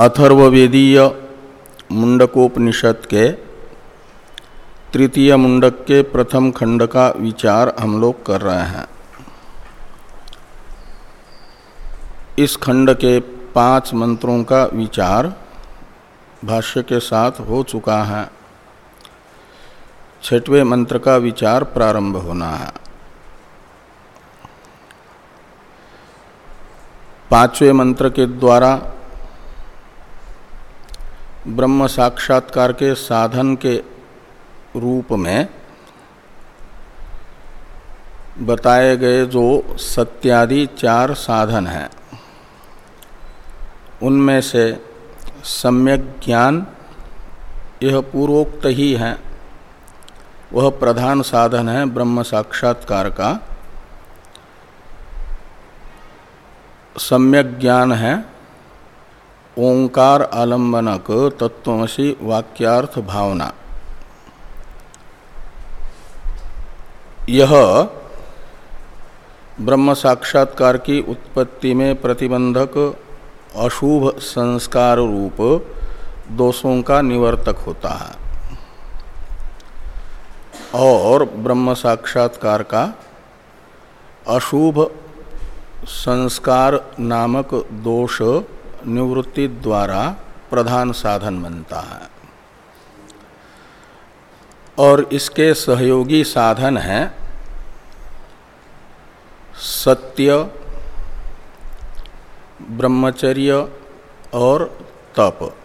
अथर्ववेदीय मुंडकोपनिषद के तृतीय मुंडक के प्रथम खंड का विचार हम लोग कर रहे हैं। इस खंड के पाँच मंत्रों का विचार भाष्य के साथ हो चुका है। छठवें मंत्र का विचार प्रारंभ होना है। पाँचवें मंत्र के द्वारा ब्रह्म साक्षात्कार के साधन के रूप में बताए गए जो सत्यादि चार साधन हैं, उनमें से सम्यक ज्ञान यह पूर्वोक्त ही है। वह प्रधान साधन है ब्रह्म साक्षात्कार का। सम्यक ज्ञान है ओंकार आलंबनक तत्वमसी वाक्यार्थ भावना। यह ब्रह्म साक्षात्कार की उत्पत्ति में प्रतिबंधक अशुभ संस्कार रूप दोषों का निवर्तक होता है। और ब्रह्म साक्षात्कार का अशुभ संस्कार नामक दोष निवृत्ति द्वारा प्रधान साधन बनता है। और इसके सहयोगी साधन हैं सत्य, ब्रह्मचर्य और तप।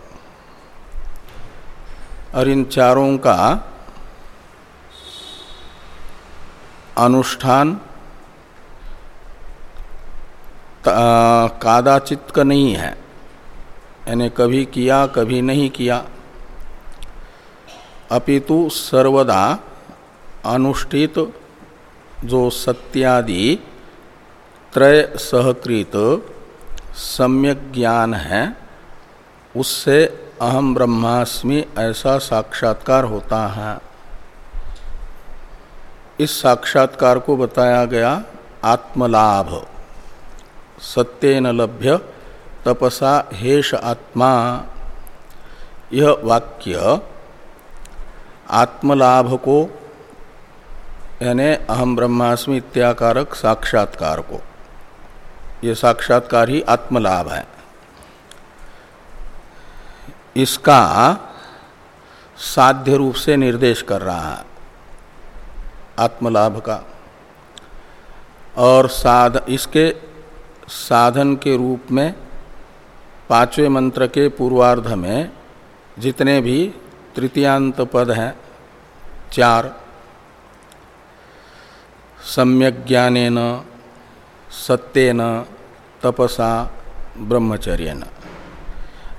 और इन चारों का अनुष्ठान कादाचित का नहीं है। यानी कभी किया, कभी नहीं किया। अपितु सर्वदा अनुष्ठित जो सत्यादि त्रय सहकृत सम्यक ज्ञान है, उससे अहम ब्रह्मास्मि ऐसा साक्षात्कार होता है। इस साक्षात्कार को बताया गया आत्मलाभ सत्यन लभ्य तपसा हेश आत्मा। यह वाक्य आत्मलाभ को यानी अहम ब्रह्मास्मि इत्याकारक साक्षात्कार को ये साक्षात्कार ही आत्मलाभ है। इसका साध्य रूप से निर्देश कर रहा है आत्मलाभ का। और साध, इसके साधन के रूप में पाँचवें मंत्र के पूर्वार्ध में जितने भी तृतीयांत पद हैं, चार, सम्यक ज्ञानेन, सत्यन, तपसा ब्रह्मचर्य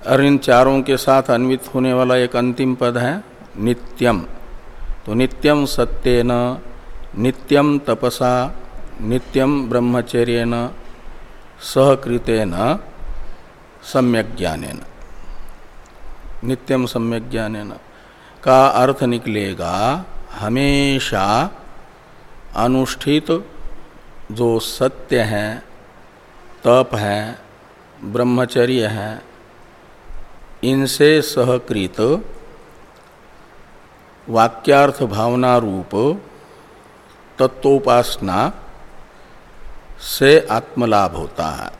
और इन चारों के साथ अन्वित होने वाला एक अंतिम पद है, नित्यम। तो नित्यम सत्यन, नित्यम तपसा, नित्यम ब्रह्मचर्य सहकृतेन सम्यक ज्ञानेन। नित्यम सम्यक ज्ञानेन। का अर्थ निकलेगा, हमेशा अनुष्ठित जो सत्य है, तप है, ब्रह्मचर्य है, इनसे सहकृत वाक्यार्थ भावना रूप तत्वोपासना से आत्मलाभ होता है।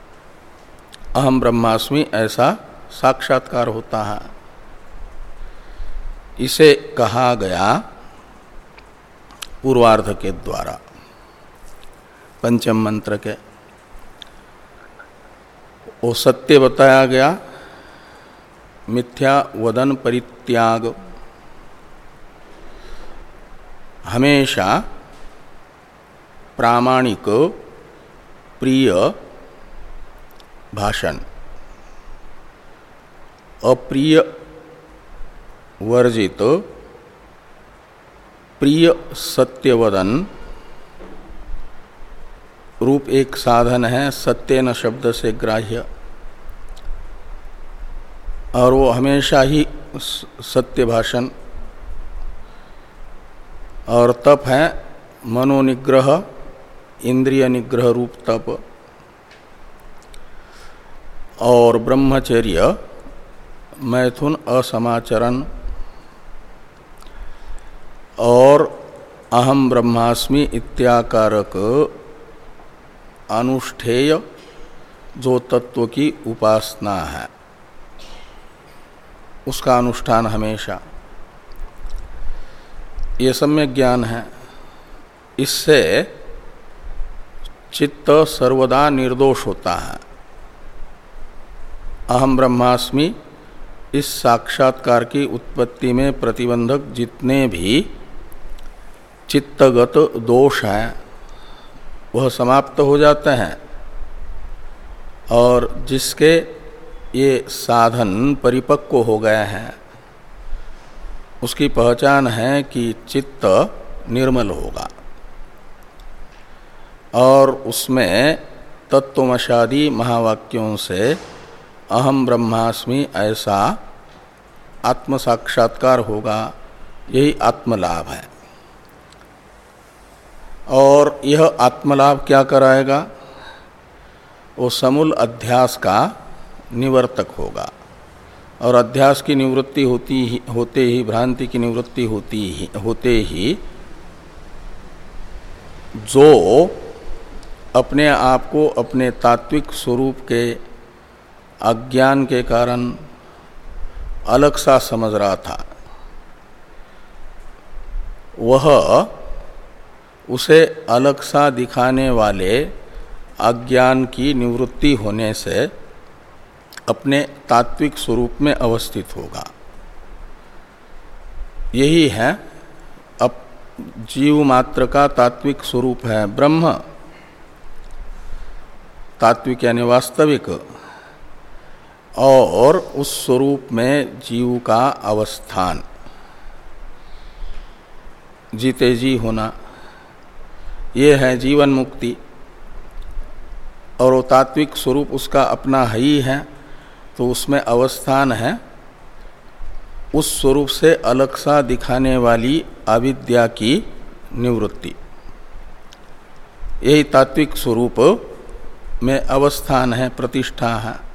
अहम ब्रह्मास्मि ऐसा साक्षात्कार होता है। इसे कहा गया पूर्वार्ध के द्वारा, पंचम मंत्र के। वो सत्य बताया गया, मिथ्या वदन परित्याग। हमेशा प्रामाणिक, प्रिय भाषण। अप्रिय वर्जित, प्रिय सत्यवदन। रूप एक साधन है सत्यन शब्द से ग्राह्य। और वो हमेशा ही सत्य भाषण। और तप है मनोनिग्रह इंद्रिय निग्रह रूप तप। और ब्रह्मचर्य, मैथुन असमाचरण, और अहम ब्रह्मास्मि इत्याकारक अनुष्ठेय जो तत्व की उपासना है। उसका अनुष्ठान हमेशा। ये सम्यक ज्ञान है। इससे चित्त सर्वदा निर्दोष होता है। अहम ब्रह्मास्मि इस साक्षात्कार की उत्पत्ति में प्रतिबंधक जितने भी चित्तगत दोष हैं, वह समाप्त हो जाते हैं। और जिसके ये साधन परिपक्व हो गए हैं, उसकी पहचान है कि चित्त निर्मल होगा। और उसमें तत्वमशादी महावाक्यों से अहम ब्रह्मास्मि ऐसा आत्म साक्षात्कार होगा, यही आत्मलाभ है। और यह आत्मलाभ क्या कराएगा? वो समूल अध्यास का निवर्तक होगा। और अध्यास की निवृत्ति होती ही, होते ही, भ्रांति की निवृत्ति होती ही, होते ही जो अपने आप को अपने तात्विक स्वरूप के अज्ञान के कारण अलग सा समझ रहा था। वह उसे अलग सा दिखाने वाले अज्ञान की निवृत्ति होने से अपने तात्विक स्वरूप में अवस्थित होगा। यही है, अब जीव मात्र का तात्विक स्वरूप है ब्रह्म। तात्विक यानी वास्तविक। और उस स्वरूप में जीव का अवस्थान। जीते जी होना, ये है जीवन मुक्ति। और वो तात्विक स्वरूप उसका अपना है ही है तो उसमें अवस्थान है। उस स्वरूप से अलग सा दिखाने वाली अविद्या की निवृत्ति। यही तात्विक स्वरूप में अवस्थान है, प्रतिष्ठा है।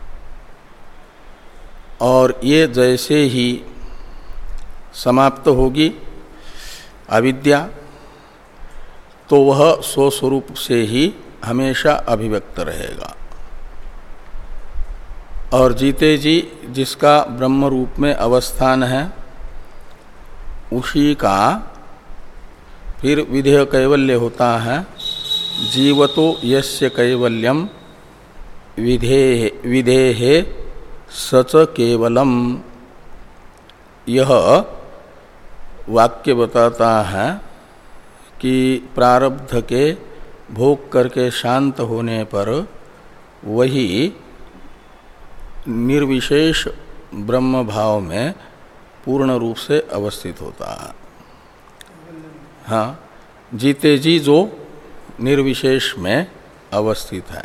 और ये जैसे ही समाप्त होगी अविद्या तो वह स्वस्वरूप से ही हमेशा अभिव्यक्त रहेगा। और जीते जी, जिसका ब्रह्म रूप में अवस्थान है, उसी का फिर विधेय कैवल्य होता है, जीवतो यस्य कैवल्यम विधेय विधेय सच केवलम। यह वाक्य बताता है कि प्रारब्ध के भोग करके शांत होने पर वही निर्विशेष ब्रह्म भाव में पूर्ण रूप से अवस्थित होता है। हाँ जीते जी जो निर्विशेष में अवस्थित है।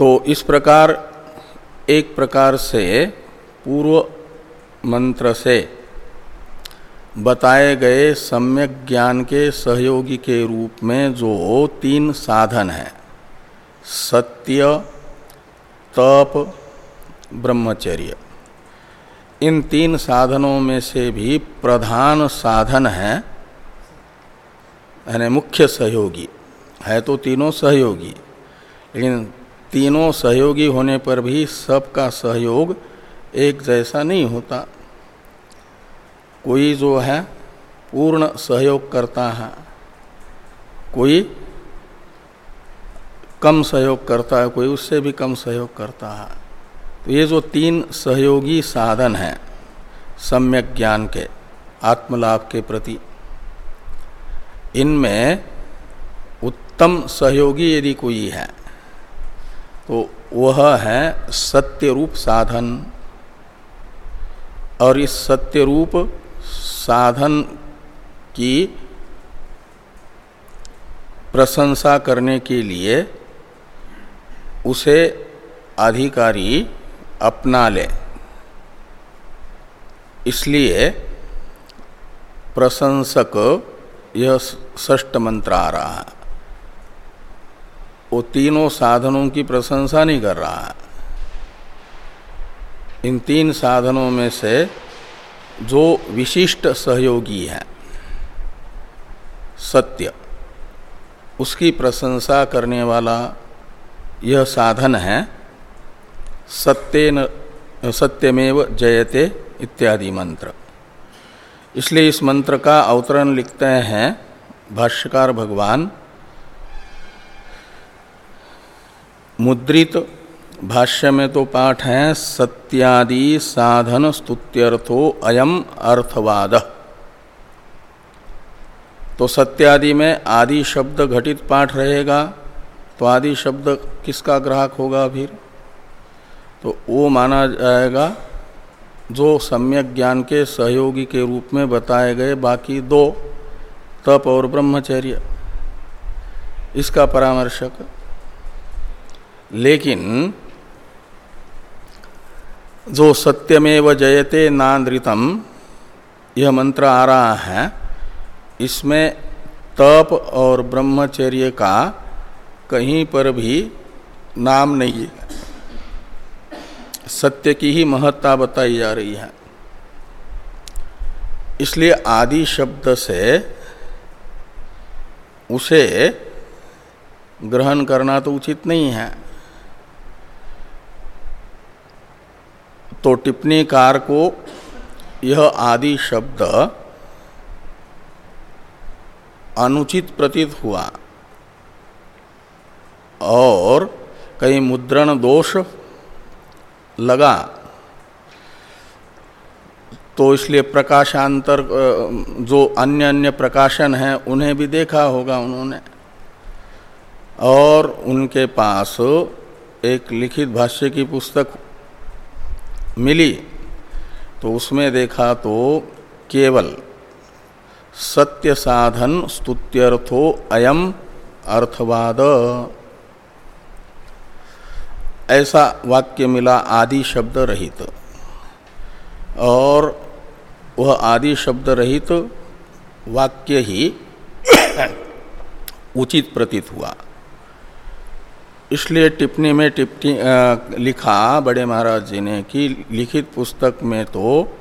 तो इस प्रकार, एक प्रकार से पूर्व मंत्र से बताए गए सम्यक ज्ञान के सहयोगी के रूप में जो तीन साधन हैं, सत्य, तप, ब्रह्मचर्य। इन तीन साधनों में से भी प्रधान साधन है, यानी मुख्य सहयोगी। है तो तीनों सहयोगी, लेकिन तीनों सहयोगी होने पर भी सबका सहयोग एक जैसा नहीं होता। कोई जो है, पूर्ण सहयोग करता है, कोई कम सहयोग करता है, कोई उससे भी कम सहयोग करता है। तो ये जो तीन सहयोगी साधन हैं, सम्यक ज्ञान के, आत्मलाभ के प्रति, इनमें उत्तम सहयोगी यदि कोई है तो वह है सत्य रूप साधन। और इस सत्य रूप साधन की प्रशंसा करने के लिए उसे अधिकारी अपना ले। इसलिए प्रशंसक यह ष्ट मंत्र आ रहा है। वो तीनों साधनों की प्रशंसा नहीं कर रहा है। इन तीन साधनों में से जो विशिष्ट सहयोगी है, सत्य, उसकी प्रशंसा करने वाला यह साधन है, सत्यन, सत्यमेव जयते इत्यादि मंत्र। इसलिए इस मंत्र का अवतरण लिखते हैं भाष्यकार भगवान मुद्रित भाष्य में तो पाठ है, सत्यादि साधन स्तुत्यर्थो अयम अर्थवाद। तो सत्यादि में आदि शब्द घटित पाठ रहेगा तो आदि शब्द किसका ग्राहक होगा फिर? तो वो माना जाएगा जो सम्यक ज्ञान के सहयोगी के रूप में बताए गए बाकी दो, तप और ब्रह्मचर्य। इसका परामर्शक लेकिन जो सत्यमेव जयते नान्द्रितम यह मंत्र आ रहा है, इसमें तप और ब्रह्मचर्य का कहीं पर भी नाम नहीं है। सत्य की ही महत्ता बताई जा रही है। इसलिए आदि शब्द से उसे ग्रहण करना तो उचित नहीं है। तो टिप्पणीकार को यह आदि शब्द अनुचित प्रतीत हुआ। और कहीं मुद्रण दोष लगा तो इसलिए प्रकाशांतर जो अन्य अन्य प्रकाशन हैं, उन्हें भी देखा होगा उन्होंने। और उनके पास एक लिखित भाष्य की पुस्तक मिली तो उसमें देखा तो केवल सत्य साधन स्तुत्यर्थो अयम अर्थवाद। ऐसा वाक्य मिला आदि शब्द रहित। और वह आदि शब्द रहित वाक्य ही उचित प्रतीत हुआ। इसलिए टिप्पणी में टिप्पणी लिखा बड़े महाराज जी ने कि लिखित पुस्तक में तो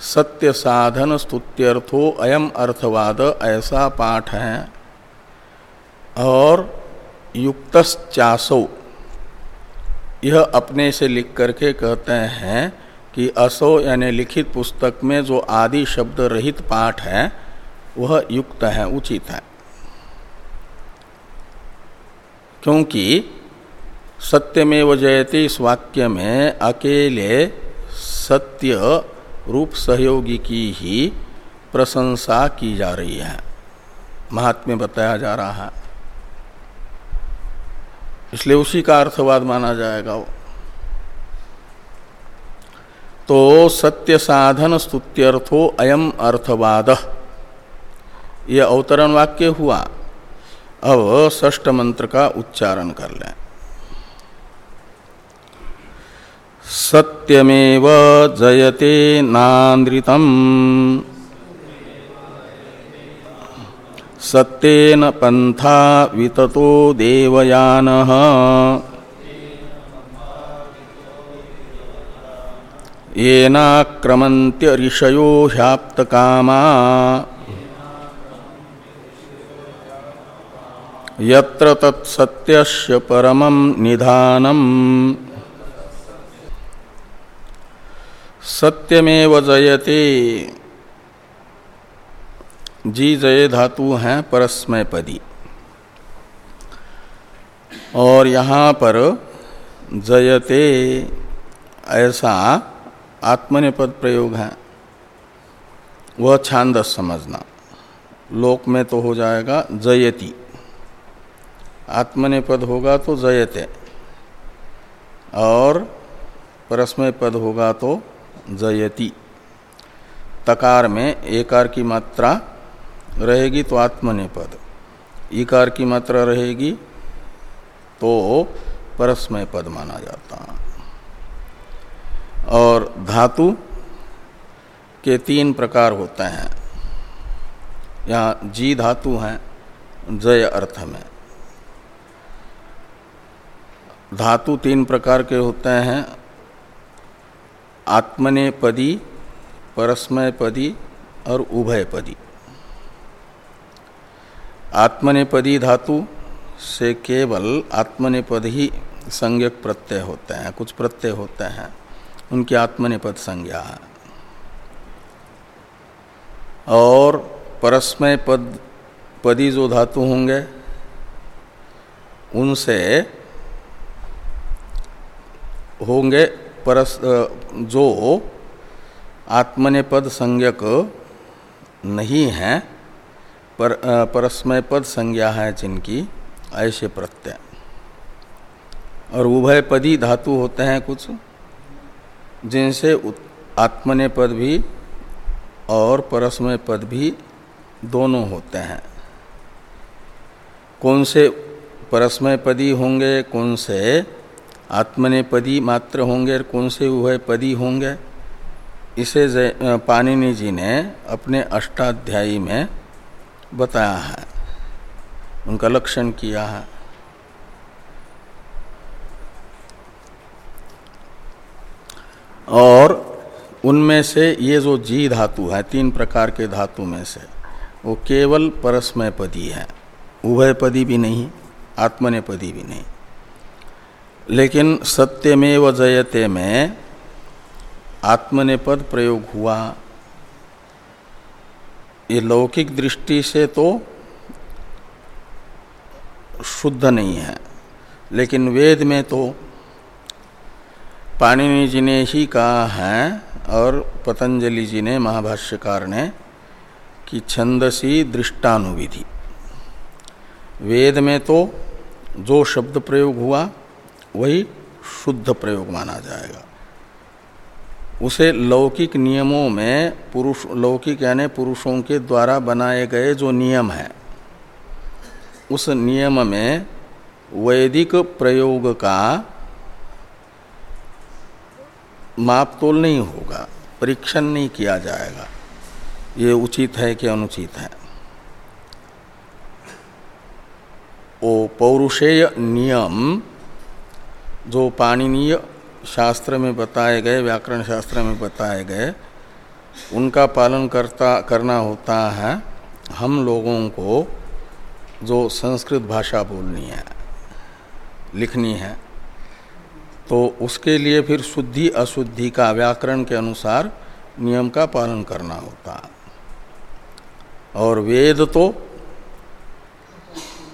सत्य साधन स्तुत्यर्थो अयम अर्थवाद ऐसा पाठ है और युक्तश्चासो। यह अपने से लिख करके कहते हैं कि असो यानी लिखित पुस्तक में जो आदि शब्द रहित पाठ है, वह युक्त है, उचित है। क्योंकि सत्यमेव जयति इस वाक्य में अकेले सत्य रूप सहयोगी की ही प्रशंसा की जा रही है। महात्म्य बताया जा रहा है। इसलिए उसी का अर्थवाद माना जाएगा वो। तो सत्य साधन स्तुत्यर्थो अयम अर्थवाद। यह अवतरण वाक्य हुआ। अब ष्ट मंत्र का उच्चारण कर लें। सत्यमेव जयते नान्द्रितम्। सत्येन पंथा विततो देवयानः। येनाक्रमन्त्य ऋषयो ह्याप्तकामा। यत्र तत्सत्यस्य परमं निधानम्। सत्यमेव जयते। जी जय धातु हैं परस्मय पदी। और यहाँ पर जयते ऐसा आत्मनिपद प्रयोग है। वह छांदस समझना। लोक में तो हो जाएगा जयति। आत्मनिपद होगा तो जयते। और परस्मय पद होगा तो जयति। तकार में एकार की मात्रा रहेगी तो आत्मनिपद। इकार की मात्रा रहेगी तो परस्मय पद माना जाता और धातु के तीन प्रकार होते हैं। यहाँ जी धातु हैं, जय अर्थ में। धातु तीन प्रकार के होते हैं आत्मनेपदी परस्मयपदी और उभयपदी आत्मनेपदी धातु से केवल आत्मनेपद ही संज्ञक प्रत्यय होते हैं, कुछ प्रत्यय होते हैं। उनकी आत्मनेपद संज्ञा है। और परस्मय पद, पदी जो धातु होंगे, उनसे होंगे परस जो आत्मनेपद संज्ञक नहीं है, पर परस्मय पद संज्ञा है जिनकी, ऐसे प्रत्यय। और उभय पदी धातु होते हैं कुछ, जिनसे आत्मने पद भी और परस्मय पद भी दोनों होते हैं। कौन से परस्मय पदी होंगे, कौन से आत्मने पदी मात्र होंगे और कौन से उभय पदी होंगे? इसे पाणिनि जी ने अपने अष्टाध्यायी में बताया है। उनका लक्षण किया है। और उनमें से ये जो जी धातु है, तीन प्रकार के धातु में से, वो केवल परस्मयपदी है। उभय पदी भी नहीं, आत्मने पदी भी नहीं। लेकिन सत्यमेव जयते में आत्मने पद प्रयोग हुआ। ये लौकिक दृष्टि से तो शुद्ध नहीं है, लेकिन वेद में तो पाणिनि जी ने ही कहा है और पतंजलि जी ने, महाभाष्यकार ने, कि छंदसी दृष्टानुविधि। वेद में तो जो शब्द प्रयोग हुआ वही शुद्ध प्रयोग माना जाएगा। उसे लौकिक नियमों में पुरुष, लौकिक यानी पुरुषों के द्वारा बनाए गए जो नियम है, उस नियम में वैदिक प्रयोग का माप तोल नहीं होगा, परीक्षण नहीं किया जाएगा। ये उचित है कि अनुचित है? वो पौरुषेय नियम जो पाणनीय शास्त्र में बताए गए, व्याकरण शास्त्र में बताए गए, उनका पालन करता, करना होता है। हम लोगों को जो संस्कृत भाषा बोलनी है, लिखनी है तो उसके लिए फिर शुद्धि अशुद्धि का व्याकरण के अनुसार नियम का पालन करना होता। और वेद तो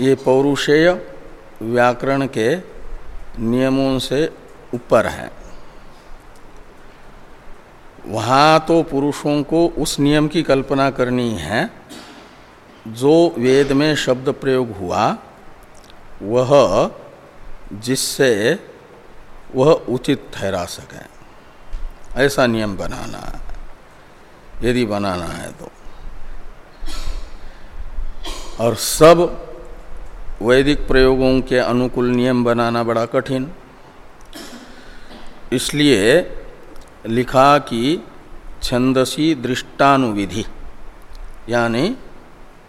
ये पौरुषेय व्याकरण के नियमों से ऊपर है। वहाँ तो पुरुषों को उस नियम की कल्पना करनी है, जो वेद में शब्द प्रयोग हुआ, वह जिससे वह उचित ठहरा सके। ऐसा नियम बनाना है। यदि बनाना है तो। और सब वैदिक प्रयोगों के अनुकूल नियम बनाना बड़ा कठिन। इसलिए लिखा कि छंदसी दृष्टानुविधि, यानी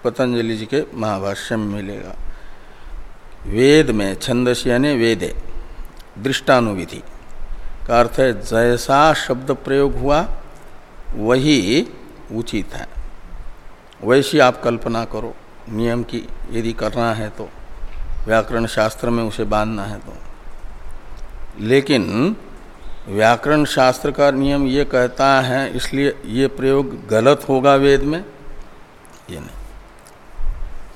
पतंजलि जी के महाभाष्य में मिलेगा। वेद में छंदस यानी वेदे, दृष्टानुविधि का अर्थ है जैसा शब्द प्रयोग हुआ, वही उचित है। वैसी आप कल्पना करो, नियम की यदि करना है तो। व्याकरण शास्त्र में उसे बांधना है तो। लेकिन व्याकरण शास्त्र का नियम ये कहता है, इसलिए ये प्रयोग गलत होगा वेद में? ये नहीं।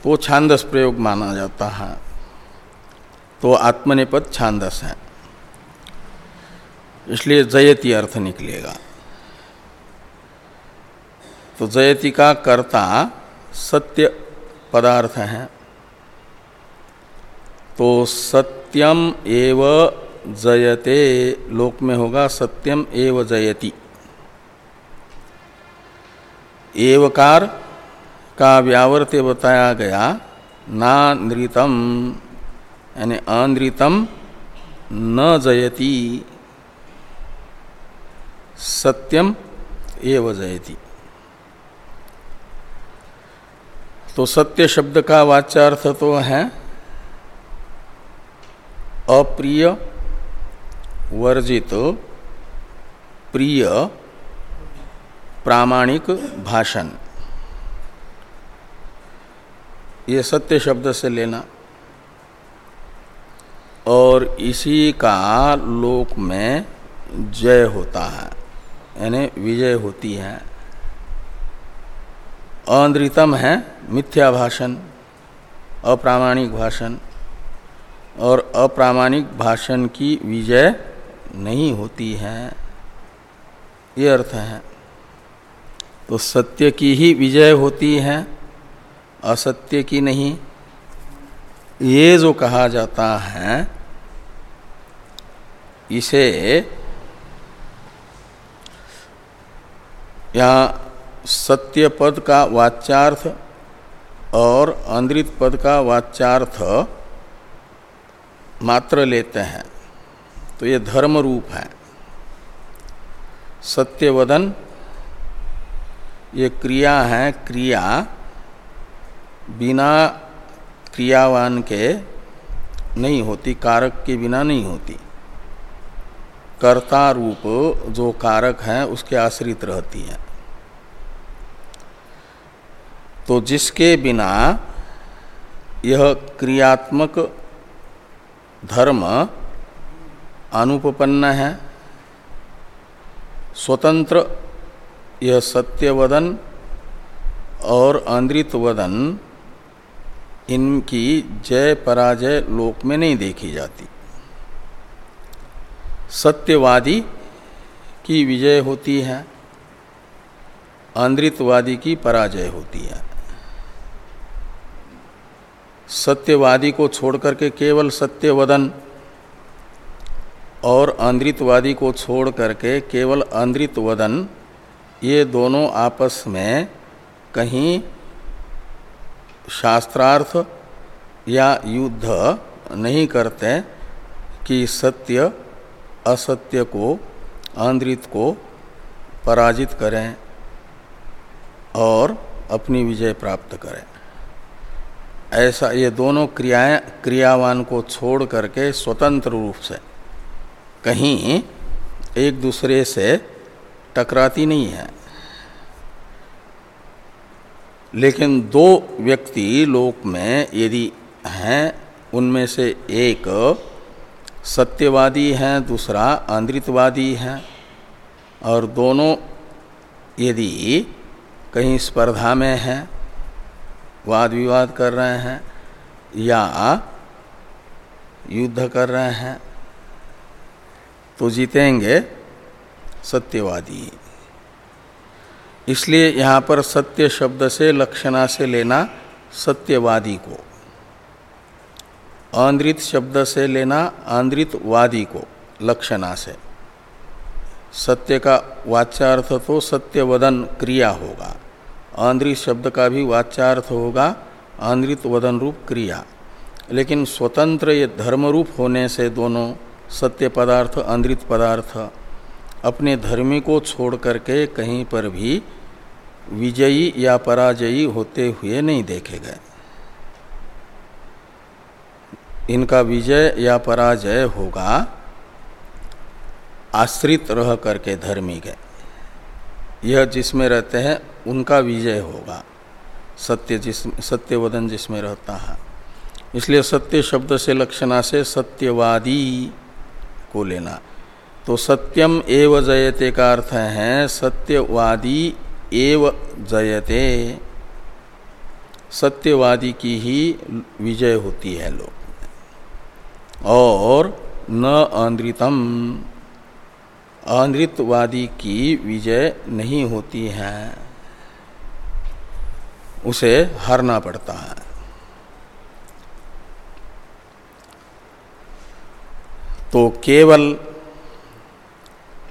तो छांदस प्रयोग माना जाता है। तो आत्मनिपद छांदस है। इसलिए जयति अर्थ निकलेगा। तो जयति का कर्ता सत्य पदार्थ है। तो सत्यम एव जयते। लोक में होगा सत्यम एव जयति। एवकार का व्यावर्त्य बताया गया, ना नृतम, यानी अनृतम, न जयति। सत्यम एव जयति। तो सत्य शब्द का वाच्यार्थ तो है अप्रिय वर्जित प्रिय प्रामाणिक भाषण। ये सत्य शब्द से लेना। और इसी का लोक में जय होता है। यानी विजय होती है। अनृतम है मिथ्या भाषण, अप्रामाणिक भाषण। और अप्रामाणिक भाषण की विजय नहीं होती है। ये अर्थ है। तो सत्य की ही विजय होती है, असत्य की नहीं। ये जो कहा जाता है, इसे यहाँ सत्य पद का वाच्यार्थ और अंद्रित पद का वाच्यार्थ मात्र लेते हैं तो ये धर्म रूप है। सत्यवदन, ये क्रिया है, क्रिया, बिना क्रियावान के नहीं होती, कारक के बिना नहीं होती। कर्ता रूप, जो कारक है, उसके आश्रित रहती है। तो जिसके बिना यह क्रियात्मक धर्म अनुपन्न है, स्वतंत्र यह सत्यवदन और अंद्रितवदन इनकी जय पराजय लोक में नहीं देखी जाती। सत्यवादी की विजय होती है अंद्रितवादी की पराजय होती है। सत्यवादी को छोड़ करके केवल सत्यवदन और अंद्रितवादी को छोड़ करके केवल अंद्रितवदन ये दोनों आपस में कहीं शास्त्रार्थ या युद्ध नहीं करते कि सत्य असत्य को आंद्रित को पराजित करें और अपनी विजय प्राप्त करें। ऐसा ये दोनों क्रियाएँ क्रियावान को छोड़ करके स्वतंत्र रूप से, कहीं एक दूसरे से टकराती नहीं है। लेकिन दो व्यक्ति लोक में यदि हैं, उनमें से एक सत्यवादी हैं, दूसरा आंद्रितवादी है, और दोनों यदि कहीं स्पर्धा में हैं वाद विवाद कर रहे हैं या युद्ध कर रहे हैं तो जीतेंगे सत्यवादी। इसलिए यहाँ पर सत्य शब्द से, लक्षणा से लेना सत्यवादी को, आंद्रित शब्द से लेना आंद्रितवादी को, लक्षणा से। सत्य का वाच्यार्थ तो सत्यवदन क्रिया होगा। आंद्रित शब्द का भी वाच्यार्थ होगा, आंद्रित वदन रूप क्रिया। लेकिन स्वतंत्र ये धर्म रूप होने से दोनों सत्य पदार्थ, आंद्रित पदार्थ, अपने धर्मी को छोड़ करके कहीं पर भी विजयी या पराजयी होते हुए नहीं देखे गए। इनका विजय या पराजय होगा आश्रित रह करके धर्मी के। यह जिसमें रहते हैं, उनका विजय होगा। सत्य जिस, सत्यवदन जिसमें रहता है। इसलिए सत्य शब्द से लक्षणा से सत्यवादी को लेना। तो सत्यम एव जयते का अर्थ है, सत्यवादी एव जयते। सत्यवादी की ही विजय होती है लोग और न आंद्रितम। अनृतवादी की विजय नहीं होती है, उसे हारना पड़ता है। तो केवल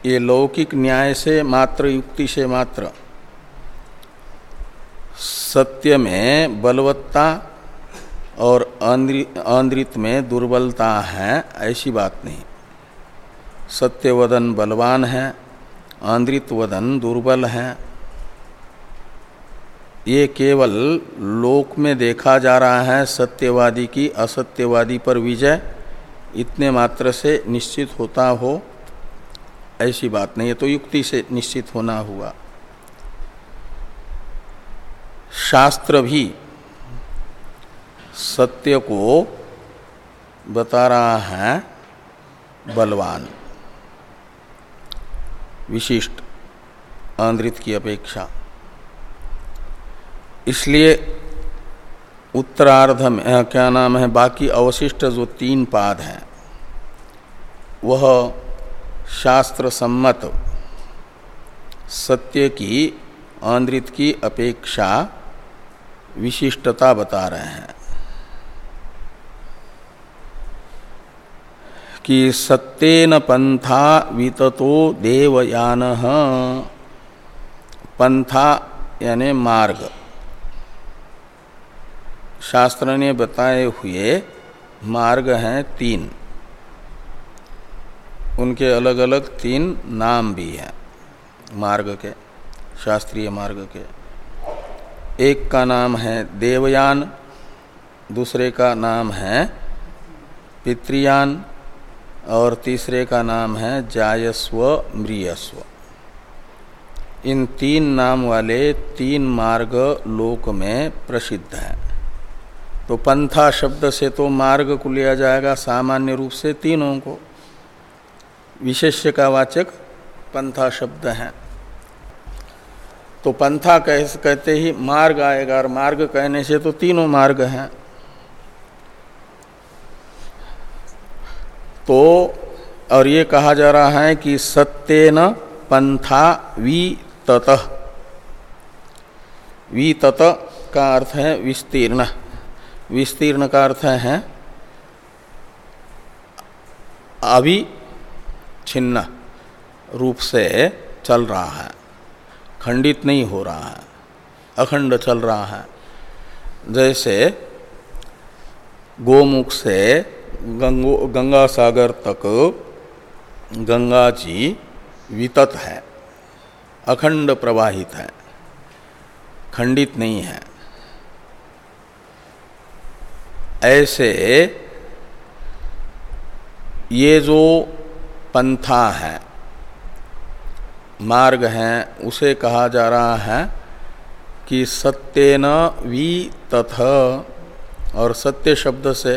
ये लौकिक न्याय से मात्र, युक्ति से मात्र, सत्य में बलवत्ता और आंद्रित में दुर्बलता है, ऐसी बात नहीं। सत्यवदन बलवान है आंद्रित वदन दुर्बल है। ये केवल लोक में देखा जा रहा है, सत्यवादी की असत्यवादी पर विजय इतने मात्र से निश्चित होता हो। ऐसी बात नहीं है तो युक्ति से निश्चित होना हुआ। शास्त्र भी सत्य को बता रहा है, बलवान। विशिष्ट आंद्रित की अपेक्षा। इसलिए उत्तरार्ध में क्या नाम है, बाकी अवशिष्ट जो तीन पाद हैं, वह शास्त्र सम्मत सत्य की आंध्रित की अपेक्षा विशिष्टता बता रहे हैं। कि सत्यन पंथा विततो देवयान। पंथा यानी मार्ग। शास्त्र ने बताए हुए मार्ग हैं तीन। उनके अलग अलग तीन नाम भी हैं। मार्ग के, शास्त्रीय मार्ग के। एक का नाम है देवयान, दूसरे का नाम है पितृयान और तीसरे का नाम है जायस्व मृयस्व इन तीन नाम वाले तीन मार्ग लोक में प्रसिद्ध हैं। तो पंथा शब्द से तो मार्ग को लिया जाएगा सामान्य रूप से तीनों को। विशेष्य का वाचक पंथा शब्द है। तो पंथा कह कहते ही मार्ग आएगा और मार्ग कहने से तो तीनों मार्ग हैं। तो और ये कहा जा रहा है कि सत्यन पंथा वी तत वी तत का अर्थ है विस्तीर्ण। विस्तीर्ण का अर्थ है अभी छिन्न रूप से चल रहा है। खंडित नहीं हो रहा है। अखंड चल रहा है। जैसे गोमुख से गंगो गंगा सागर तक गंगा जी वितत है, अखंड प्रवाहित है, खंडित नहीं है। ऐसे ये जो पंथा है, मार्ग हैं, उसे कहा जा रहा है कि सत्यन वी तथ, और सत्य शब्द से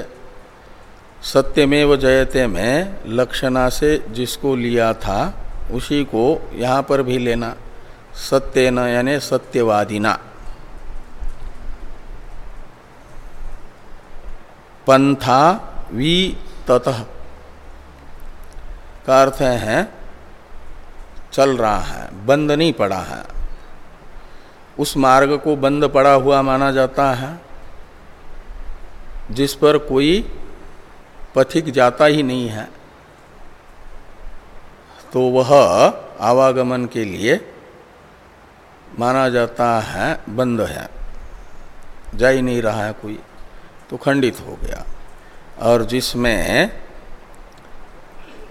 सत्यमेव जयते में, लक्षणा से जिसको लिया था, उसी को यहाँ पर भी लेना। सत्य न यानी सत्यवादिना। पंथा वी ततः। का अर्थ है, चल रहा है, बंद नहीं पड़ा है। उस मार्ग को बंद पड़ा हुआ माना जाता है, जिस पर कोई पथिक जाता ही नहीं है। तो वह आवागमन के लिए माना जाता है, बंद है। जा ही नहीं रहा है कोई तो खंडित हो गया। और जिसमें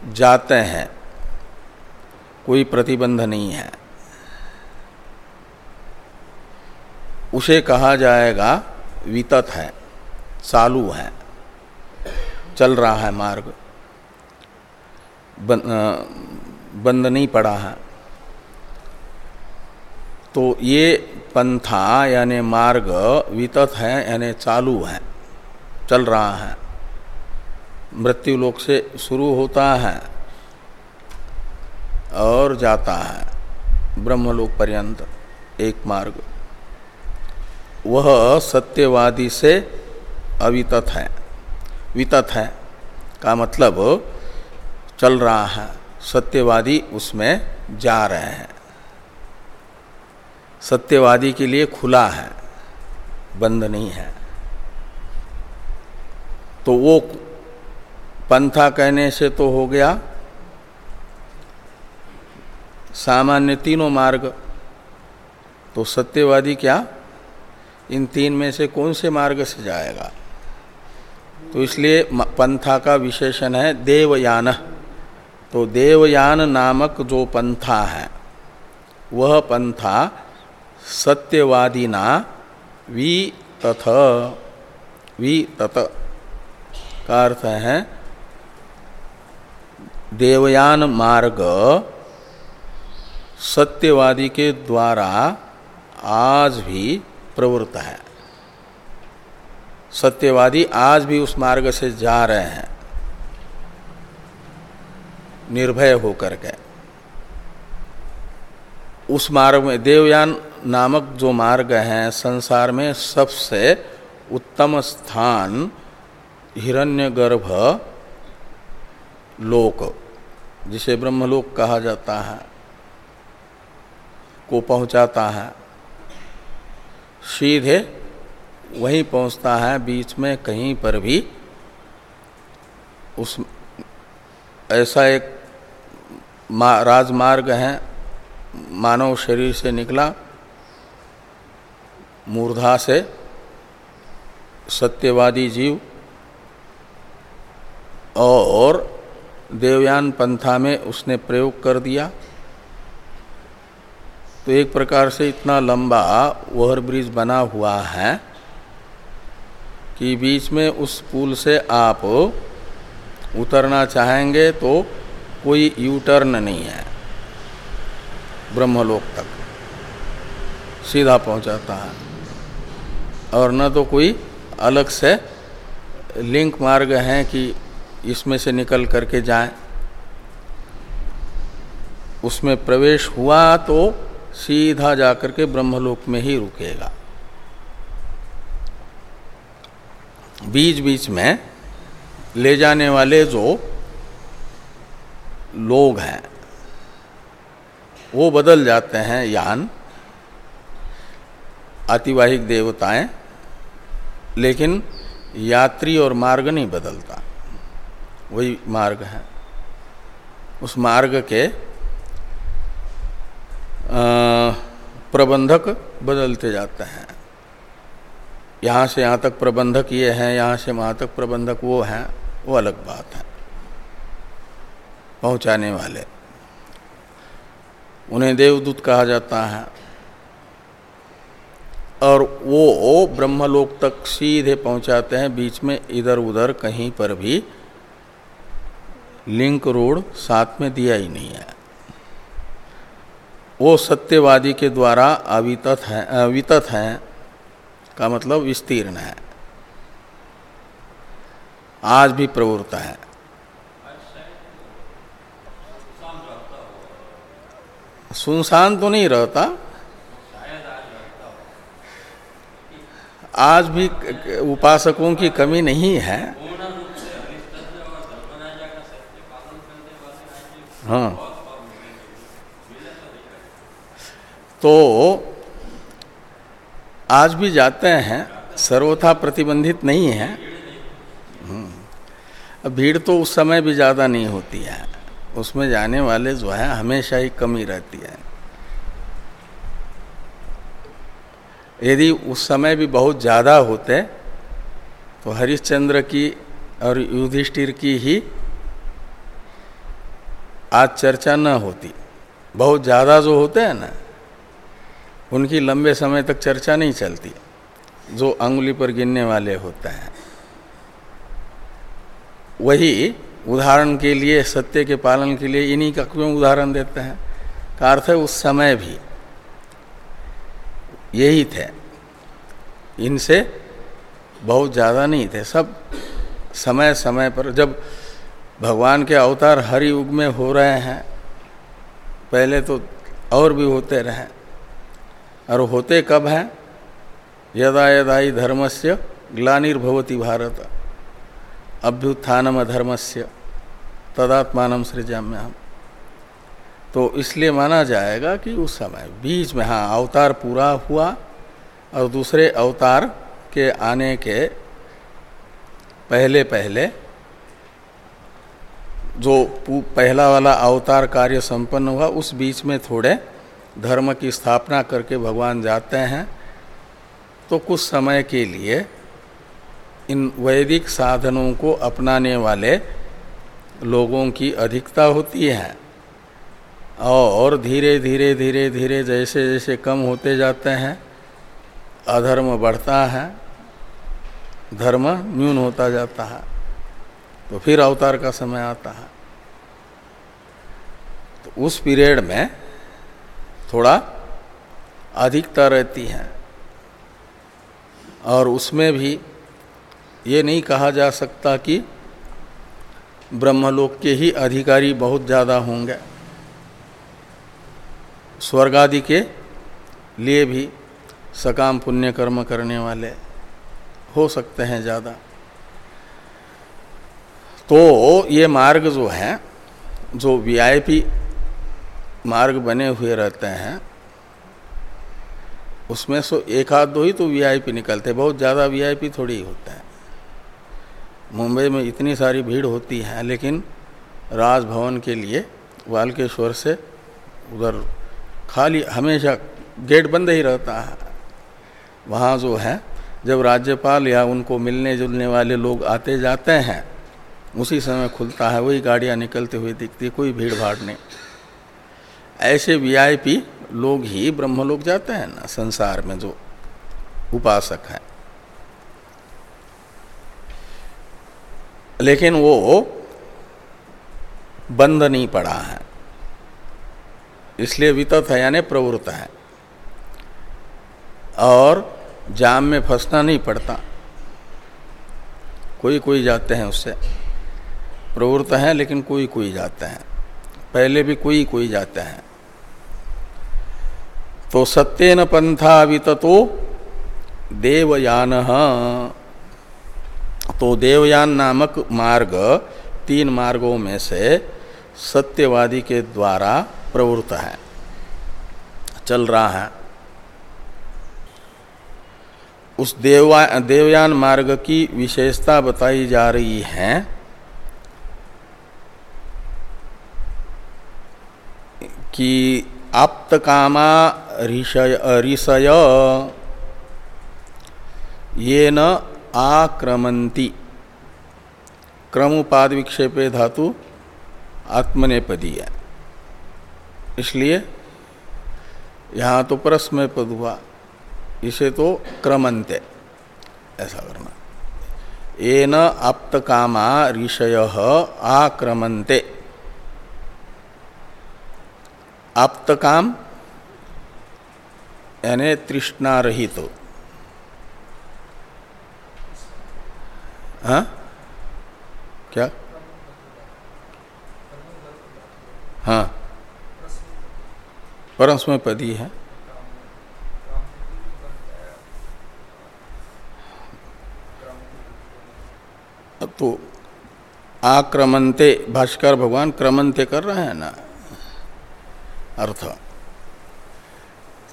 जाते हैं, कोई प्रतिबंध नहीं है। उसे कहा जाएगा, वितत है चालू है। चल रहा है मार्ग। बंद नहीं पड़ा है। तो ये पंथा यानि मार्ग वितत है, यानि चालू है, चल रहा है। मृत्यु लोक से शुरू होता है और जाता है, ब्रह्मलोक पर्यंत एक मार्ग। वह सत्यवादी से अवितत है। वितत है, का मतलब चल रहा है, सत्यवादी उसमें जा रहे हैं। सत्यवादी के लिए खुला है, बंद नहीं है। तो वो पंथा कहने से तो हो गया। सामान्य तीनों मार्ग तो सत्यवादी क्या? इन तीन में से कौन से मार्ग से जाएगा? तो इसलिए पंथा का विशेषण है देवयान। तो देवयान नामक जो पंथा है, वह पंथा सत्यवादिना वी तथ वी तत का अर्थ है देवयान मार्ग सत्यवादी के द्वारा आज भी प्रवृत्त है। सत्यवादी आज भी उस मार्ग से जा रहे हैं। निर्भय होकर के। उस मार्ग में देवयान नामक जो मार्ग है, संसार में सबसे उत्तम स्थान हिरण्यगर्भ लोक, जिसे ब्रह्मलोक कहा जाता है, को पहुंचाता है। सीधे वहीं पहुँचता है, बीच में कहीं पर भी। उस ऐसा एक राजमार्ग है, मानव शरीर से निकला, मूर्धा से, सत्यवादी जीव और देवयान पंथा में उसने प्रयोग कर दिया। तो एक प्रकार से इतना लंबा ओवर ब्रिज बना हुआ है। कि बीच में उस पुल से आप उतरना चाहेंगे तो कोई यू टर्न नहीं है। ब्रह्मलोक तक। सीधा पहुंचाता है। और न तो कोई अलग से लिंक मार्ग है कि इसमें से निकल करके जाए। उसमें प्रवेश हुआ तो सीधा जाकर के ब्रह्मलोक में ही रुकेगा। बीच बीच में ले जाने वाले जो लोग हैं, वो बदल जाते हैं यान, आतिवाहिक देवताएँ, लेकिन यात्री और मार्ग नहीं बदलता। वही मार्ग है। उस मार्ग के प्रबंधक बदलते जाते हैं। यहाँ से यहाँ तक प्रबंधक ये हैं, यहाँ से वहाँ तक प्रबंधक वो हैं, वो अलग बात है। पहुँचाने वाले। उन्हें देवदूत कहा जाता है। और वो ब्रह्मलोक तक सीधे पहुंचाते हैं, बीच में इधर उधर कहीं पर भी लिंक रोड साथ में दिया ही नहीं है। वो सत्यवादी के द्वारा अवितत है अवितत है। का मतलब विस्तीर्ण है। आज भी प्रवृत्त है। सुनसान तो नहीं रहता। आज भी उपासकों की कमी नहीं है। हाँ। तो आज भी जाते हैं, सर्वथा प्रतिबंधित नहीं है। हम्म। भीड़ तो उस समय भी ज़्यादा नहीं होती है। उसमें जाने वाले जो है, हमेशा ही कमी रहती है। यदि उस समय भी बहुत ज़्यादा होते तो हरिश्चंद्र की और युधिष्ठिर की ही आज चर्चा न होती। बहुत ज़्यादा जो होते हैं ना उनकी लंबे समय तक चर्चा नहीं चलती, जो अंगुली पर गिनने वाले होते हैं। वही उदाहरण के लिए, सत्य के पालन के लिए इन्हीं का क्यों उदाहरण देते हैं? का अर्थ है, उस समय भी यही थे। इनसे बहुत ज़्यादा नहीं थे। सब समय समय पर, जब भगवान के अवतार हर युग में हो रहे हैं, पहले तो और भी होते रहे। और होते कब हैं? यदा यदा ही धर्मस्य ग्लानिर्भवती भारत। अभ्युत्थानम धर्मस्य तदात्मान सृजाम्य हम तो इसलिए माना जाएगा कि उस समय बीच में हाँ अवतार पूरा हुआ और दूसरे अवतार के आने के पहले पहले जो पहला वाला अवतार कार्य संपन्न हुआ, उस बीच में थोड़े धर्म की स्थापना करके भगवान जाते हैं तो कुछ समय के लिए इन वैदिक साधनों को अपनाने वाले लोगों की अधिकता होती है और धीरे धीरे धीरे धीरे जैसे जैसे कम होते जाते हैं, अधर्म बढ़ता है, धर्म न्यून होता जाता है तो फिर अवतार का समय आता है। तो उस पीरियड में थोड़ा अधिकता रहती हैं। और उसमें भी ये नहीं कहा जा सकता कि ब्रह्मलोक के ही अधिकारी बहुत ज़्यादा होंगे। स्वर्ग आदि के लिए भी सकाम पुण्य कर्म करने वाले हो सकते हैं ज़्यादा। तो ये मार्ग जो है, जो वीआईपी मार्ग बने हुए रहते हैं, उसमें सो एक आध दो ही तो वीआईपी निकलते बहुत ज़्यादा वीआईपी थोड़ी ही होता है। मुंबई में इतनी सारी भीड़ होती है, लेकिन राजभवन के लिए वाल्केश्वर से उधर खाली हमेशा गेट बंद ही रहता है। वहाँ जो है, जब राज्यपाल या उनको मिलने जुलने वाले लोग आते जाते हैं, उसी समय खुलता है, वही गाड़ियाँ निकलते हुए दिखती कोई भीड़ भाड़ नहीं। ऐसे वीआईपी लोग ही ब्रह्मलोक जाते हैं ना, संसार में जो उपासक हैं। लेकिन वो बंद नहीं पड़ा है। इसलिए वितत है, यानी प्रवृत्त है। और जाम में फंसना नहीं पड़ता। कोई कोई जाते हैं उससे। प्रवृत्त है, लेकिन कोई कोई जाते हैं। पहले भी कोई कोई जाते हैं। तो सत्यन पंथा विततो देवयान। तो देवयान नामक मार्ग तीन मार्गों में से सत्यवादी के द्वारा प्रवृत्त है। चल रहा है। उस देवा, देवयान मार्ग की विशेषता बताई जा रही है। कि आप्त कामा ऋषय। ये न आक्रमंती क्रमुपाद विक्षेपे धातु आत्मनेपदी है इसलिए यहाँ तो परस्मय पद हुआ। इसे तो क्रमंते ऐसा करना। ये न आप्त कामा ऋषय आक्रमंते आप्त काम यानी तृष्णा रहित। तो। हाँ? क्या? हाँ। परस्मय पदी है। तो आक्रमणते भाष्कर भगवान क्रमणते कर रहे हैं ना? अर्थ।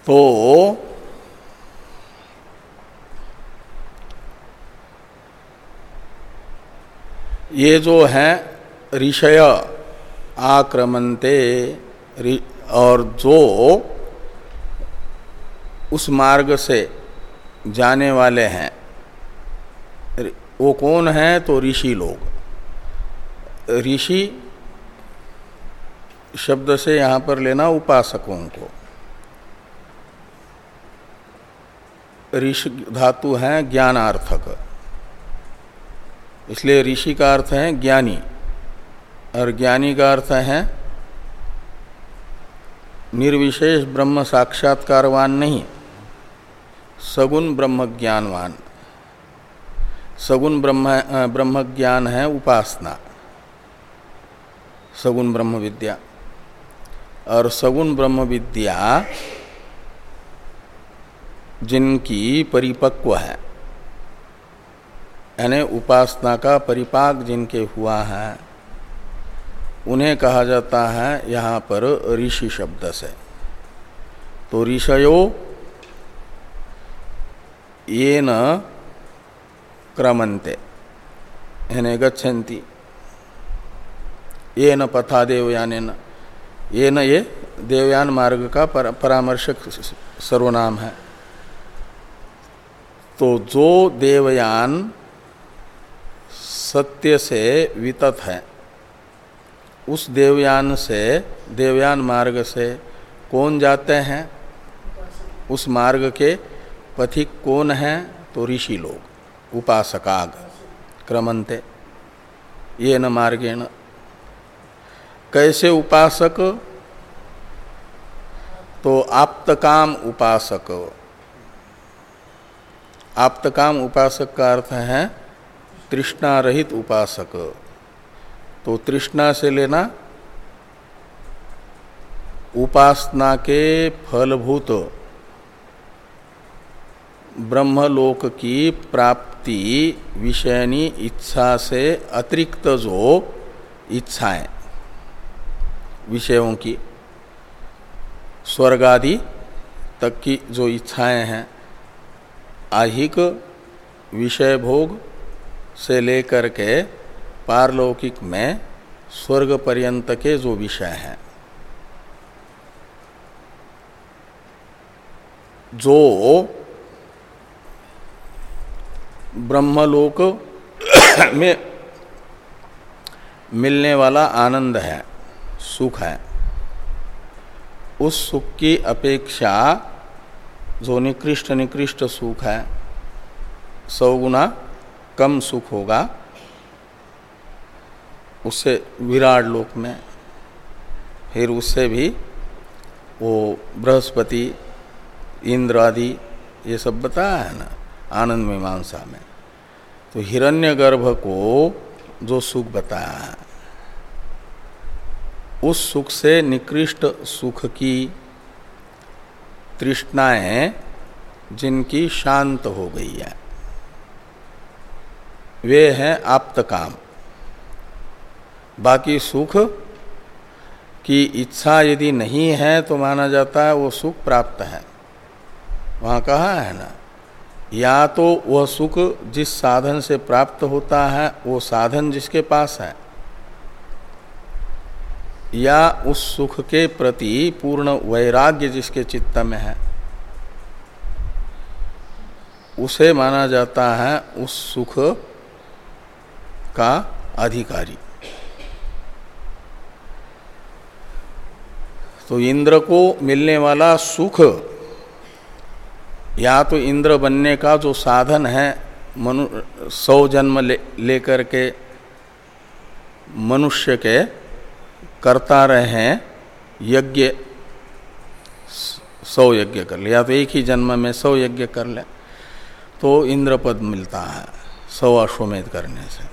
तो ये जो है, ऋषय आक्रमणते और जो उस मार्ग से जाने वाले हैं वो कौन है? तो ऋषि लोग। ऋषि शब्द से यहाँ पर लेना उपासकों को। ऋषि धातु है ज्ञानार्थक। इसलिए ऋषि का अर्थ है ज्ञानी। और ज्ञानी का अर्थ है निर्विशेष ब्रह्म साक्षात्कारवान नहीं, सगुण ब्रह्म ज्ञानवान। सगुण ब्रह्म ब्रह्म ज्ञान है उपासना। सगुण ब्रह्म विद्या। और सगुण ब्रह्म विद्या जिनकी परिपक्व है, यानी उपासना का परिपाक जिनके हुआ है, उन्हें कहा जाता है यहाँ पर ऋषि शब्द से। तो ऋषयो ये न क्रमंते यानी गच्छन्ति। ये न पथा देवयान न ये न ये देवयान मार्ग का पर, परामर्शक सर्वनाम है। तो जो देवयान सत्य से वितत है उस देवयान से देवयान मार्ग से कौन जाते हैं? उस मार्ग के पथिक कौन हैं? तो ऋषि लोग उपासकाग क्रमंते। ये न मार्गेण कैसे उपासक? तो आप्तकाम उपासक। आप्तकाम उपासक का अर्थ है तृष्णा रहित उपासक। तो तृष्णा से लेना उपासना के फलभूत। ब्रह्मलोक की प्राप्ति विषयनी इच्छा से अतिरिक्त जो इच्छाएँ। विषयों की स्वर्ग आदि तक की जो इच्छाएँ हैं, आहिक विषय भोग से लेकर के पारलौकिक में स्वर्ग पर्यंत के जो विषय हैं, जो ब्रह्मलोक में मिलने वाला आनंद है। सुख है। उस सुख की अपेक्षा जो निकृष्ट निकृष्ट सुख है, सौ गुना कम सुख होगा उससे विराट लोक में, फिर उससे भी वो बृहस्पति, इंद्र आदि, ये सब बताया है ना, आनंद मीमांसा में। तो हिरण्यगर्भ को जो सुख बताया है उस सुख से निकृष्ट सुख की तृष्णाएँ जिनकी शांत हो गई है। वे हैं आप्त काम। बाकी सुख की इच्छा यदि नहीं है तो माना जाता है वो सुख प्राप्त है। वहाँ कहा है ना, या तो वह सुख जिस साधन से प्राप्त होता है, वो साधन जिसके पास है। या उस सुख के प्रति पूर्ण वैराग्य जिसके चित्त में है, उसे माना जाता है उस सुख का अधिकारी। तो इंद्र को मिलने वाला सुख, या तो इंद्र बनने का जो साधन है, मनु, सौ जन्म ले, लेकर के मनुष्य के करता रहे, यज्ञ, सौ यज्ञ कर ले या तो एक ही जन्म में सौ यज्ञ कर ले तो इंद्र पद मिलता है, सौ अश्वमेध करने से।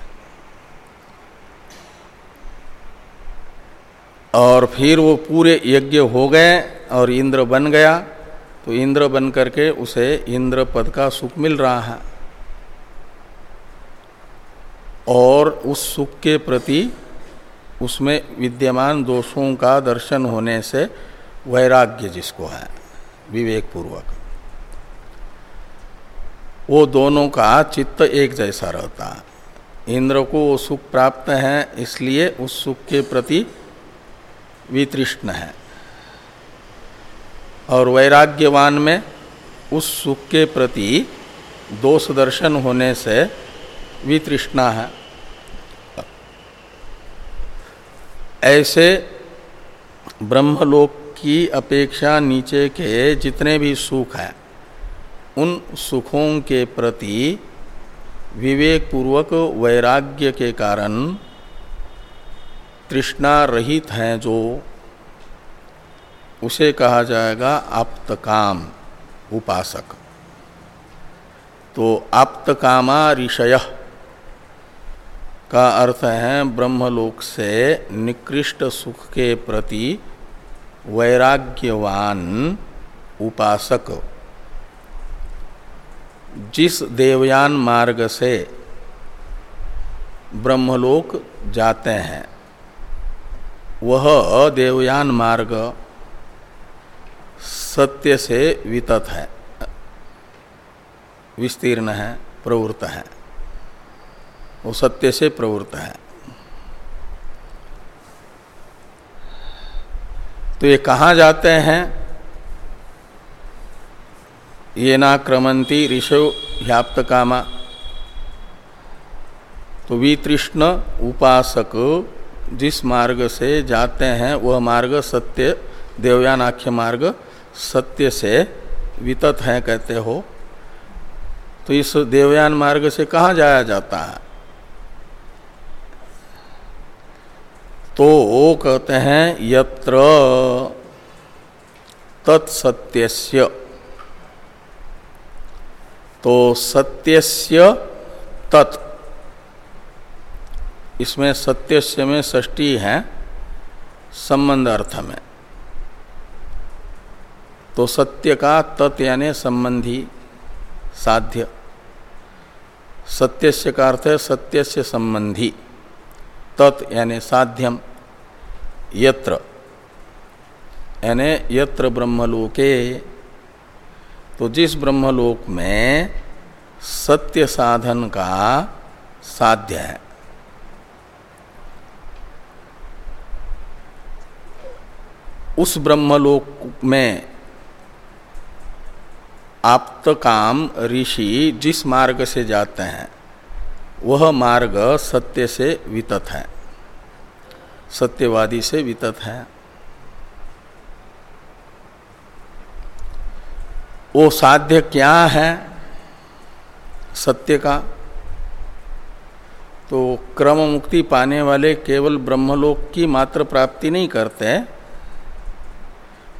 और फिर वो पूरे यज्ञ हो गए और इंद्र बन गया तो इंद्र बन करके उसे इंद्र पद का सुख मिल रहा है। और उस सुख के प्रति उसमें विद्यमान दोषों का दर्शन होने से वैराग्य जिसको है विवेक पूर्वक वो दोनों का चित्त एक जैसा रहता है। इंद्र को वो सुख प्राप्त है, इसलिए उस सुख के प्रति वितृष्ण है। और वैराग्यवान में उस सुख के प्रति दोष दर्शन होने से वितृष्णा है। ऐसे ब्रह्मलोक की अपेक्षा नीचे के जितने भी सुख हैं, उन सुखों के प्रति विवेक पूर्वक वैराग्य के कारण तृष्णा रहित हैं जो उसे कहा जाएगा आप्तकाम उपासक। तो आप्तकामा ऋषय। का अर्थ है, ब्रह्मलोक से निकृष्ट सुख के प्रति वैराग्यवान उपासक। जिस देवयान मार्ग से ब्रह्मलोक जाते हैं, वह देवयान मार्ग सत्य से वितत है, विस्तीर्ण है, प्रवृत्त है। वो सत्य से प्रवृत्त है। तो ये कहाँ जाते हैं? ये ना क्रमंती ऋषो ह्याप्त कामा। तो वितृष्ण उपासक जिस मार्ग से जाते हैं, वह मार्ग सत्य देवयान आख्य मार्ग सत्य से वितत है कहते हो। तो इस देवयान मार्ग से कहा जाया जाता है? तो वो कहते हैं यत्र तत्सत्यस्य। तो सत्यस्य तत्। इसमें सत्यस्य में षष्टी है, संबंध अर्थ में। तो सत्य का तत् यानी संबंधी साध्य। सत्यस्य का अर्थ है सत्यस्य संबंधी। तत् यानी साध्यम। यत्र। यानी यत्र ब्रह्मलोके। तो जिस ब्रह्मलोक में सत्य साधन का साध्य है। उस ब्रह्मलोक में आप्त काम ऋषि जिस मार्ग से जाते हैं वह मार्ग सत्य से वितत है। सत्यवादी से वितत है। वो साध्य क्या है? सत्य का। तो क्रम मुक्ति पाने वाले केवल ब्रह्मलोक की मात्र प्राप्ति नहीं करते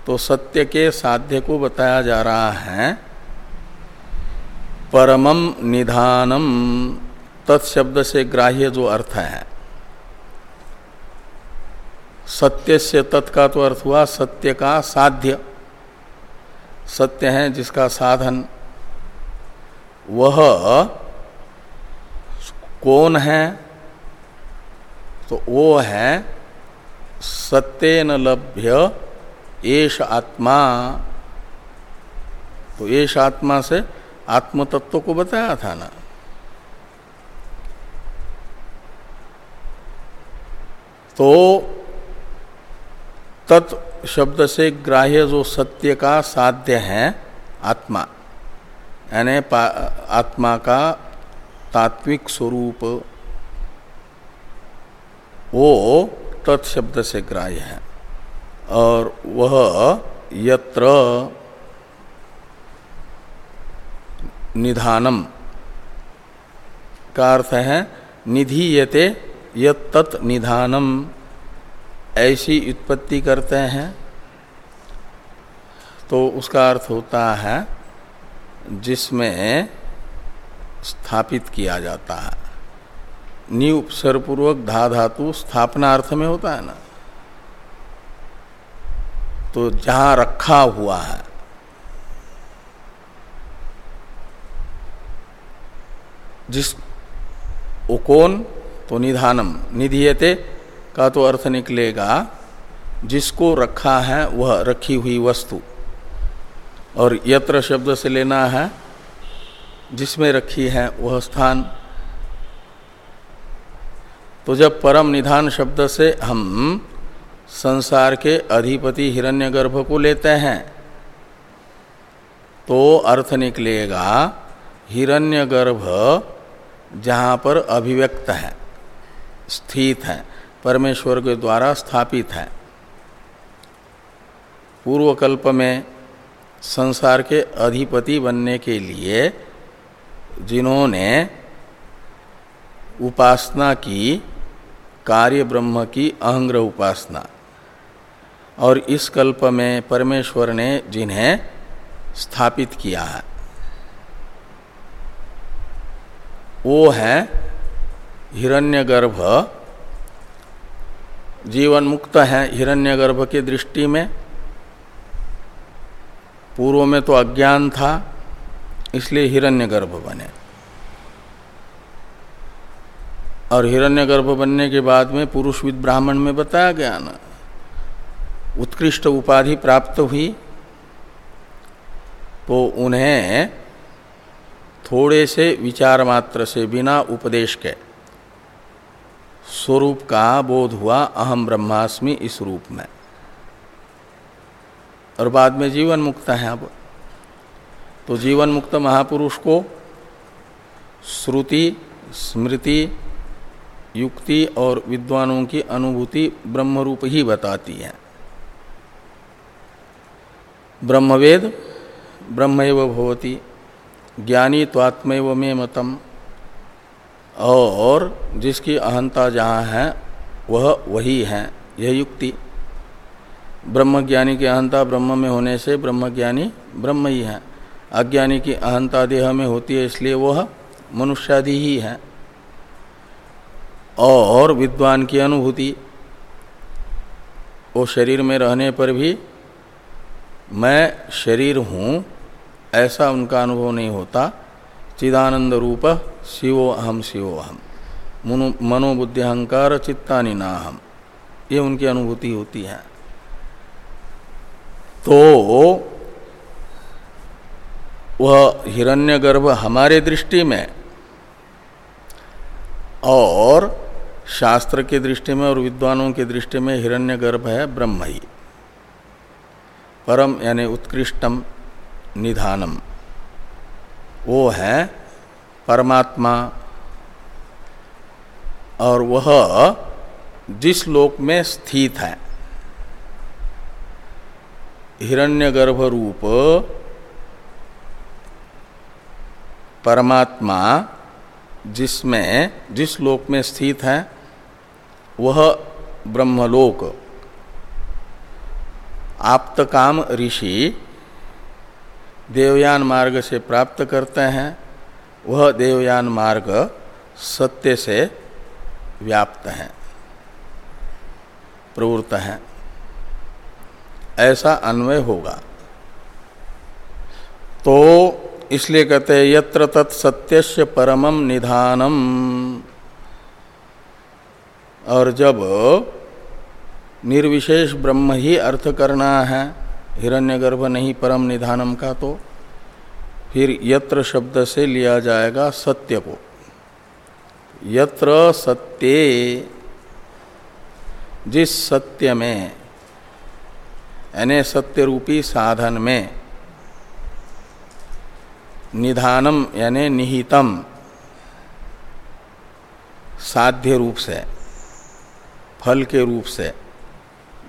तो सत्य के साध्य को बताया जा रहा है। परमम निधानम। तत्शब्द से ग्राह्य जो अर्थ है। सत्य से तत् का तो अर्थ हुआ, सत्य का साध्य। सत्य है जिसका साधन। वह कौन है? तो वो है सत्यन लभ्य एश आत्मा। तो एश आत्मा से आत्म तत्व को बताया था ना। तो तत् शब्द से ग्राह्य जो सत्य का साध्य है, आत्मा, यानी आत्मा का तात्विक स्वरूप, वो तत्शब्द से ग्राह्य है। और वह यत्र निधानम का अर्थ है निधीयते यत निधानम। ऐसी उत्पत्ति करते हैं तो उसका अर्थ होता है, जिसमें स्थापित किया जाता है। नी धा धातु स्थापना अर्थ में होता है ना? तो जहाँ रखा हुआ है, जिस वो कौन तो निधानम, निधियते का तो अर्थ निकलेगा, जिसको रखा है वह रखी हुई वस्तु। और यत्र शब्द से लेना है, जिसमें रखी है वह स्थान। तो जब परम निधान शब्द से हम संसार के अधिपति हिरण्यगर्भ को लेते हैं तो अर्थ निकलेगा, हिरण्यगर्भ जहाँ पर अभिव्यक्त है। स्थित है, परमेश्वर के द्वारा स्थापित है। पूर्व कल्प में संसार के अधिपति बनने के लिए जिन्होंने उपासना की, कार्य ब्रह्म की अहंग्र उपासना, और इस कल्प में परमेश्वर ने जिन्हें स्थापित किया है, वो है हिरण्यगर्भ। जीवन मुक्त है हिरण्यगर्भ की दृष्टि में। पूर्व में तो अज्ञान था, इसलिए हिरण्यगर्भ बने। और हिरण्यगर्भ बनने के बाद में पुरुष विद ब्राह्मण में बताया गया ना। उत्कृष्ट उपाधि प्राप्त हुई। तो उन्हें थोड़े से विचार मात्र से बिना उपदेश के स्वरूप का बोध हुआ अहम ब्रह्मास्मि इस रूप में। और बाद में जीवन मुक्त है अब। तो जीवन मुक्त महापुरुष को श्रुति, स्मृति, युक्ति और विद्वानों की अनुभूति ब्रह्मरूप ही बताती है। ब्रह्मवेद ब्रह्म भवती, ज्ञानी तो आत्मैव में मतम। और जिसकी अहंता जहाँ है, वह वही है, यह युक्ति। ब्रह्मज्ञानी की अहंता ब्रह्म में होने से ब्रह्मज्ञानी ब्रह्म ही है। अज्ञानी की अहंता देह में होती है, इसलिए वह मनुष्यादि ही है। और विद्वान की अनुभूति, वो शरीर में रहने पर भी, मैं शरीर हूँ, ऐसा उनका अनुभव नहीं होता। चिदानंद रूप शिवो अहम शिवो अहम मनोबुद्धि अहंकार चित्तानि ना ये उनकी अनुभूति होती है। तो वह हिरण्यगर्भ हमारे दृष्टि में और शास्त्र के दृष्टि में और विद्वानों के दृष्टि में हिरण्यगर्भ है ब्रह्म ही। परम यानी उत्कृष्टम निधानम। वो है परमात्मा। और वह जिस लोक में स्थित है हिरण्यगर्भ रूप परमात्मा जिसमें, जिस लोक में स्थित है, वह ब्रह्मलोक। आप्त काम ऋषि देवयान मार्ग से प्राप्त करते हैं, वह देवयान मार्ग सत्य से व्याप्त हैं, प्रवृत्त हैं। ऐसा अन्वय होगा। तो इसलिए कहते हैं, यत्र तत्सत्यस्य परमम निधानम। और जब निर्विशेष ब्रह्म ही अर्थ करना है हिरण्यगर्भ नहीं परम निधानम का तो फिर यत्र शब्द से लिया जाएगा सत्य को। यत्र सत्य, जिस सत्य में, यानी सत्य रूपी साधन में निधानम, यानी निहितम साध्य रूप से, फल के रूप से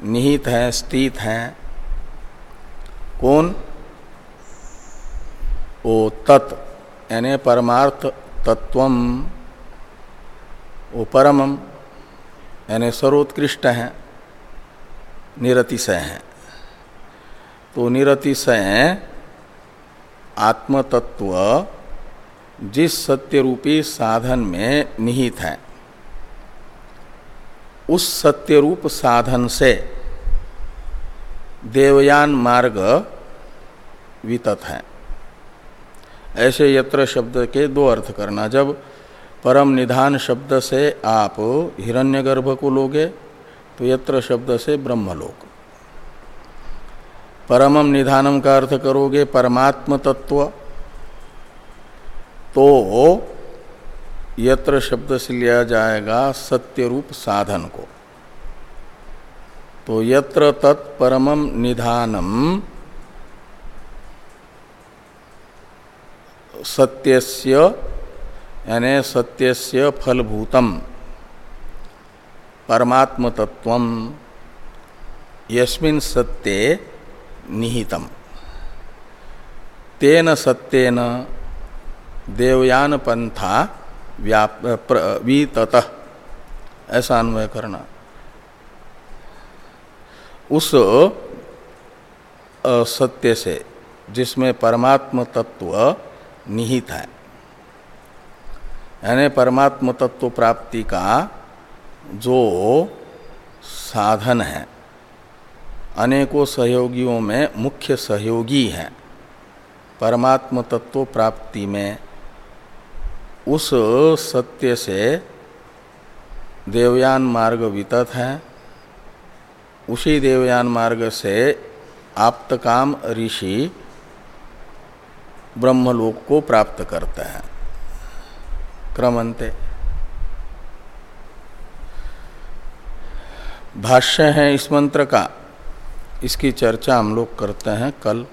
निहित है, स्थित है कौन? ओ तत्, यानी परमार्थ तत्व वो परम, यानी सर्वोत्कृष्ट हैं, निरतिशय हैं। तो निरतिशय आत्मतत्व जिस सत्य रूपी साधन में निहित है, उस सत्य रूप साधन से देवयान मार्ग वितत है। ऐसे यत्र शब्द के दो अर्थ करना। जब परम निधान शब्द से आप हिरण्यगर्भ को लोगे तो यत्र शब्द से ब्रह्मलोक। परमम निधानम का अर्थ करोगे परमात्म तत्व तो यत्र शब्द से लिया जाएगा सत्य रूप साधन को। तो यत्र तत्परमम निधानम सत्यस्य, यानी सत्यस्य फलभूतम परमात्म तत्व यस्मिन सत्ये निहितम तेन सत्यन देवयान पंथा व्याप वीतत। ऐसा अन्वय करना उस सत्य से, जिसमें परमात्म तत्व निहित है। यानी परमात्म तत्व प्राप्ति का जो साधन है, अनेकों सहयोगियों में मुख्य सहयोगी है, परमात्म तत्व प्राप्ति में उस सत्य से देवयान मार्ग वितत है। उसी देवयान मार्ग से आप्तकाम ऋषि ब्रह्मलोक को प्राप्त करते हैं। क्रमंते। भाष्य है इस मंत्र का। इसकी चर्चा हम लोग करते हैं कल।